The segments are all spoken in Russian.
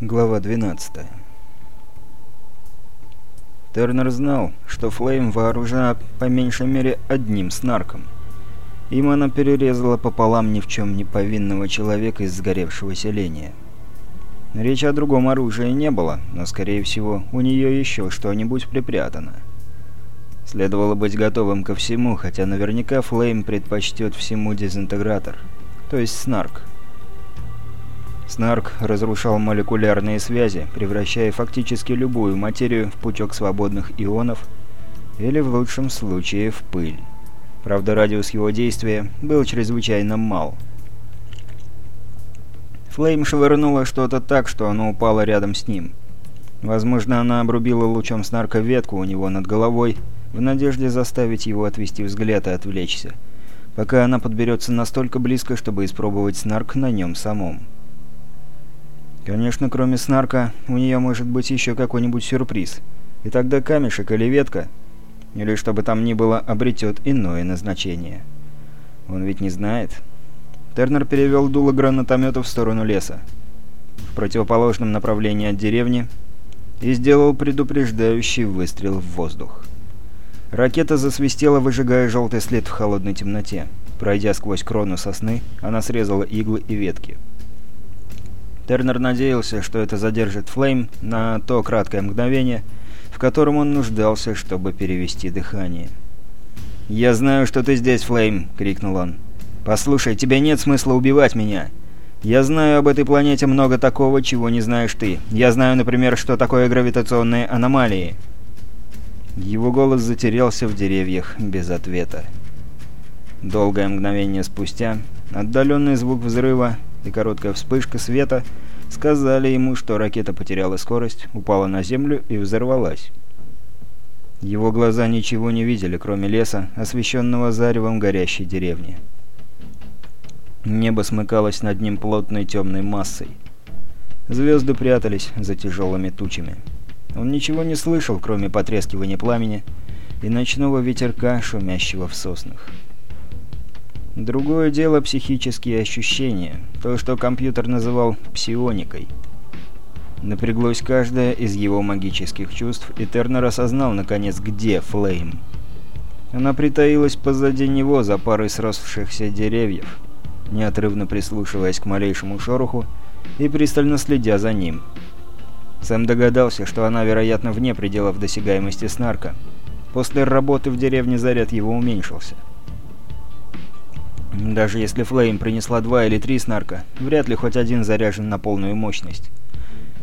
Глава 12 Тернер знал, что Флейм вооружена по меньшей мере одним снарком. Им она перерезала пополам ни в чем не повинного человека из сгоревшего селения. Речи о другом оружии не было, но, скорее всего, у нее еще что-нибудь припрятано. Следовало быть готовым ко всему, хотя наверняка Флейм предпочтет всему дезинтегратор, то есть снарк. Снарк разрушал молекулярные связи, превращая фактически любую материю в пучок свободных ионов или, в лучшем случае, в пыль. Правда, радиус его действия был чрезвычайно мал. Флейм швырнула что-то так, что оно упало рядом с ним. Возможно, она обрубила лучом снарка ветку у него над головой, в надежде заставить его отвести взгляд и отвлечься, пока она подберется настолько близко, чтобы испробовать снарк на нем самом. Конечно, кроме снарка, у нее может быть еще какой-нибудь сюрприз. И тогда камешек или ветка, или что бы там ни было, обретет иное назначение. Он ведь не знает. Тернер перевел дуло гранатомета в сторону леса, в противоположном направлении от деревни, и сделал предупреждающий выстрел в воздух. Ракета засвистела, выжигая желтый след в холодной темноте. Пройдя сквозь крону сосны, она срезала иглы и ветки. Тернер надеялся, что это задержит Флейм на то краткое мгновение, в котором он нуждался, чтобы перевести дыхание. «Я знаю, что ты здесь, Флейм!» — крикнул он. «Послушай, тебе нет смысла убивать меня. Я знаю об этой планете много такого, чего не знаешь ты. Я знаю, например, что такое гравитационные аномалии». Его голос затерялся в деревьях без ответа. Долгое мгновение спустя отдаленный звук взрыва и короткая вспышка света сказали ему, что ракета потеряла скорость, упала на землю и взорвалась. Его глаза ничего не видели, кроме леса, освещенного заревом горящей деревни. Небо смыкалось над ним плотной темной массой. Звезды прятались за тяжелыми тучами. Он ничего не слышал, кроме потрескивания пламени и ночного ветерка, шумящего в соснах. Другое дело психические ощущения, то, что компьютер называл псионикой. Напряглось каждое из его магических чувств, и Тернер осознал, наконец, где Флейм. Она притаилась позади него за парой сросшихся деревьев, неотрывно прислушиваясь к малейшему шороху и пристально следя за ним. Сэм догадался, что она, вероятно, вне пределов досягаемости снарка. После работы в деревне заряд его уменьшился. Даже если Флейм принесла два или три снарка, вряд ли хоть один заряжен на полную мощность.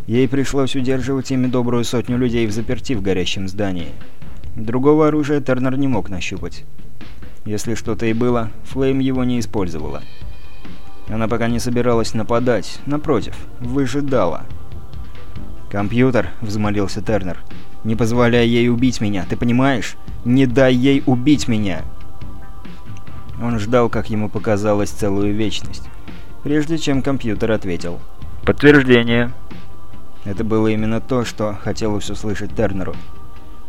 Ей пришлось удерживать ими добрую сотню людей в заперти в горящем здании. Другого оружия Тернер не мог нащупать. Если что-то и было, Флейм его не использовала. Она пока не собиралась нападать, напротив, выжидала. «Компьютер», — взмолился Тернер, — «не позволяй ей убить меня, ты понимаешь? Не дай ей убить меня!» Он ждал, как ему показалось, целую вечность, прежде чем компьютер ответил. «Подтверждение». Это было именно то, что хотелось услышать Тернеру.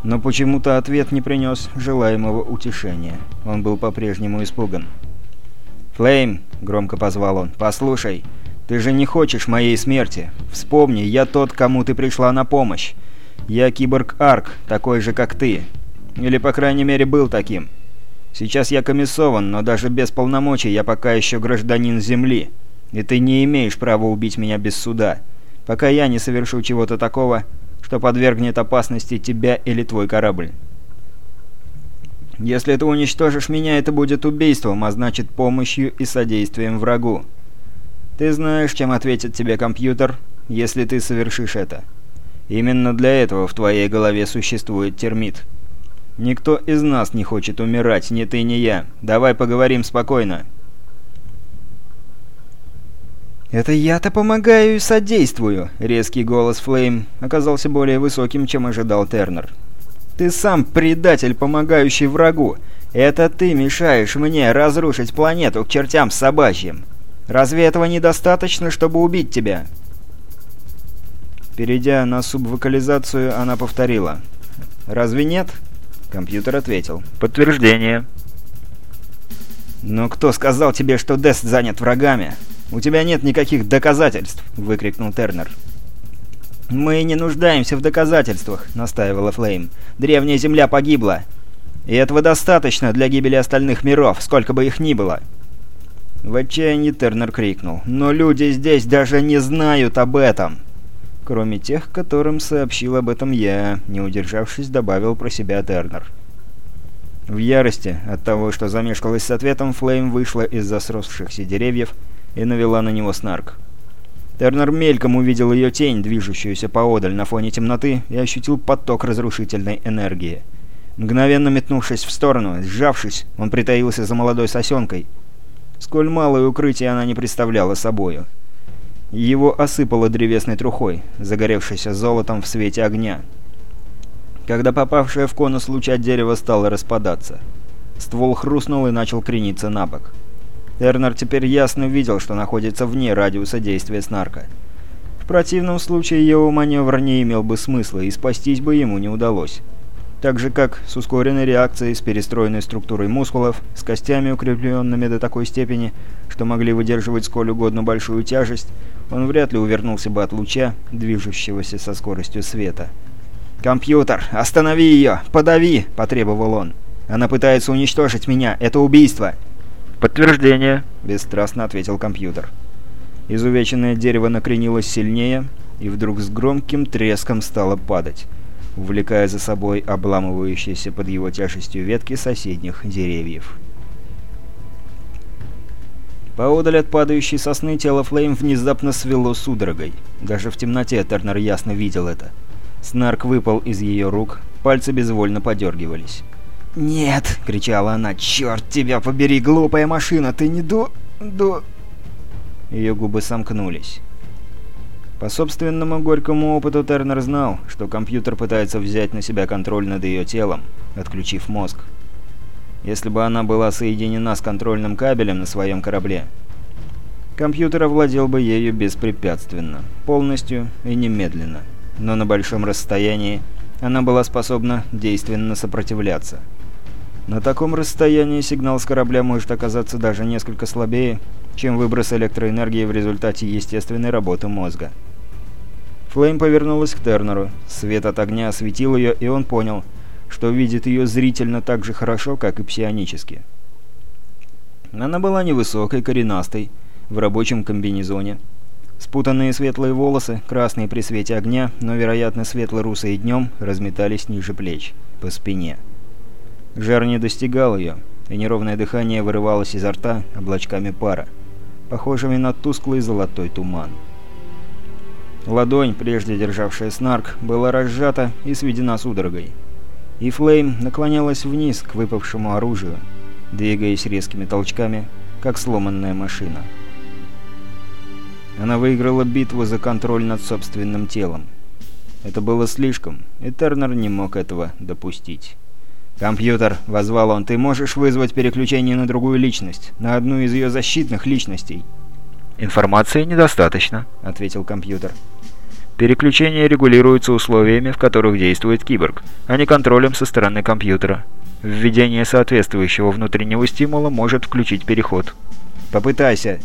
Но почему-то ответ не принес желаемого утешения. Он был по-прежнему испуган. «Флейм!» — громко позвал он. «Послушай, ты же не хочешь моей смерти. Вспомни, я тот, кому ты пришла на помощь. Я киборг-арк, такой же, как ты. Или, по крайней мере, был таким. Сейчас я комиссован, но даже без полномочий я пока еще гражданин Земли. И ты не имеешь права убить меня без суда, пока я не совершу чего-то такого, что подвергнет опасности тебя или твой корабль. Если ты уничтожишь меня, это будет убийством, а значит помощью и содействием врагу. Ты знаешь, чем ответит тебе компьютер, если ты совершишь это. Именно для этого в твоей голове существует термит. Никто из нас не хочет умирать, ни ты, ни я. Давай поговорим спокойно». «Это я-то помогаю и содействую!» Резкий голос Флейм оказался более высоким, чем ожидал Тернер. «Ты сам предатель, помогающий врагу! Это ты мешаешь мне разрушить планету к чертям собачьим! Разве этого недостаточно, чтобы убить тебя?» Перейдя на субвокализацию, она повторила. «Разве нет?» Компьютер ответил. «Подтверждение». «Но кто сказал тебе, что Дест занят врагами? У тебя нет никаких доказательств!» — выкрикнул Тернер. «Мы не нуждаемся в доказательствах», — настаивала Флейм. «Древняя Земля погибла. И этого достаточно для гибели остальных миров, сколько бы их ни было». В отчаянии Тернер крикнул. «Но люди здесь даже не знают об этом!» Кроме тех, которым сообщил об этом я, не удержавшись, добавил про себя Тернер. В ярости от того, что замешкалась с ответом, Флейм вышла из-за сросшихся деревьев и навела на него снарк. Тернер мельком увидел ее тень, движущуюся поодаль на фоне темноты, и ощутил поток разрушительной энергии. Мгновенно метнувшись в сторону, сжавшись, он притаился за молодой сосенкой. Сколь малое укрытие она не представляла собою. Его осыпало древесной трухой, загоревшейся золотом в свете огня. Когда попавшая в конус луча дерева стала распадаться. Ствол хрустнул и начал крениться на бок. Тернер теперь ясно видел, что находится вне радиуса действия снарка. В противном случае его маневр не имел бы смысла, и спастись бы ему не удалось. Так же, как с ускоренной реакцией, с перестроенной структурой мускулов, с костями, укрепленными до такой степени, что могли выдерживать сколь угодно большую тяжесть, он вряд ли увернулся бы от луча, движущегося со скоростью света. «Компьютер, останови ее! Подави!» – потребовал он. «Она пытается уничтожить меня! Это убийство!» «Подтверждение», — бесстрастно ответил компьютер. Изувеченное дерево накренилось сильнее и вдруг с громким треском стало падать, увлекая за собой обламывающиеся под его тяжестью ветки соседних деревьев. Поодаль от падающей сосны тело Флейм внезапно свело судорогой. Даже в темноте Тернер ясно видел это. Снарк выпал из ее рук, пальцы безвольно подергивались. «Нет!» — кричала она. «Черт тебя побери, глупая машина! Ты не до... до...» Ее губы сомкнулись. По собственному горькому опыту Тернер знал, что компьютер пытается взять на себя контроль над ее телом, отключив мозг. Если бы она была соединена с контрольным кабелем на своем корабле, компьютер овладел бы ею беспрепятственно, полностью и немедленно. Но на большом расстоянии она была способна действенно сопротивляться. На таком расстоянии сигнал с корабля может оказаться даже несколько слабее, чем выброс электроэнергии в результате естественной работы мозга. Флейм повернулась к Тернеру. Свет от огня осветил ее, и он понял, что видит ее зрительно так же хорошо, как и псионически. Она была невысокой, коренастой, в рабочем комбинезоне. Спутанные светлые волосы, красные при свете огня, но, вероятно, светло-русые днем, разметались ниже плеч, по спине. Жар не достигал ее, и неровное дыхание вырывалось изо рта облачками пара, похожими на тусклый золотой туман. Ладонь, прежде державшая снарк, была разжата и сведена судорогой. И Флейм наклонялась вниз к выпавшему оружию, двигаясь резкими толчками, как сломанная машина. Она выиграла битву за контроль над собственным телом. Это было слишком, и Тернер не мог этого допустить. «Компьютер», — возвал он, — «ты можешь вызвать переключение на другую личность, на одну из ее защитных личностей?» «Информации недостаточно», — ответил компьютер. «Переключение регулируется условиями, в которых действует киборг, а не контролем со стороны компьютера. Введение соответствующего внутреннего стимула может включить переход». «Попытайся».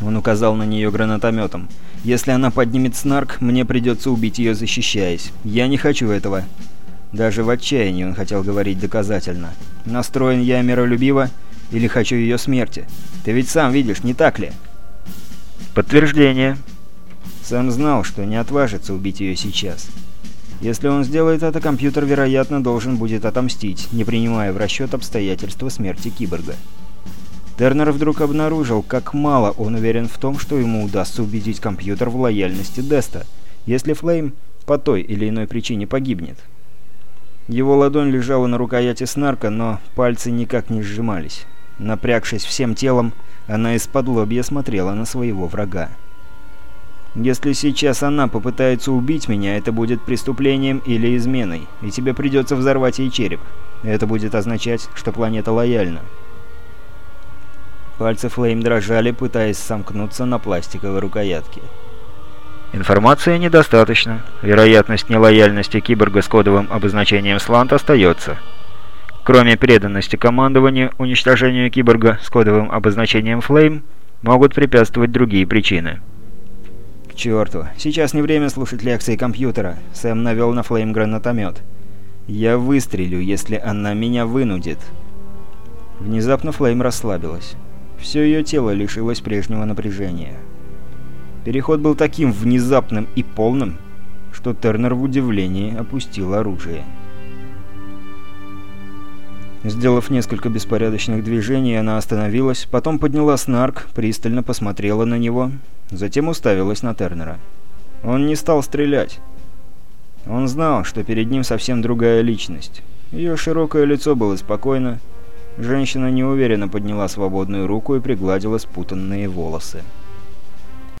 Он указал на нее гранатометом. «Если она поднимет снарк, мне придется убить ее, защищаясь. Я не хочу этого». Даже в отчаянии он хотел говорить доказательно. «Настроен я миролюбиво или хочу ее смерти? Ты ведь сам видишь, не так ли?» «Подтверждение». Сам знал, что не отважится убить ее сейчас. Если он сделает это, компьютер, вероятно, должен будет отомстить, не принимая в расчет обстоятельства смерти киборга. Тернер вдруг обнаружил, как мало он уверен в том, что ему удастся убедить компьютер в лояльности Деста, если Флейм по той или иной причине погибнет. Его ладонь лежала на рукояти снарка, но пальцы никак не сжимались. Напрягшись всем телом, она из-под лобья смотрела на своего врага. «Если сейчас она попытается убить меня, это будет преступлением или изменой, и тебе придется взорвать ей череп. Это будет означать, что планета лояльна». Пальцы Флейм дрожали, пытаясь сомкнуться на пластиковой рукоятке. Информации недостаточно. Вероятность нелояльности киборга с кодовым обозначением «Слант» остается. Кроме преданности командованию, уничтожению киборга с кодовым обозначением «Флейм» могут препятствовать другие причины. Черту! Сейчас не время слушать лекции компьютера!» Сэм навел на Флейм гранатомет. «Я выстрелю, если она меня вынудит!» Внезапно Флейм расслабилась. Все ее тело лишилось прежнего напряжения. Переход был таким внезапным и полным, что Тернер в удивлении опустил оружие. Сделав несколько беспорядочных движений, она остановилась, потом подняла снарк, пристально посмотрела на него, затем уставилась на Тернера. Он не стал стрелять. Он знал, что перед ним совсем другая личность. Ее широкое лицо было спокойно. Женщина неуверенно подняла свободную руку и пригладила спутанные волосы.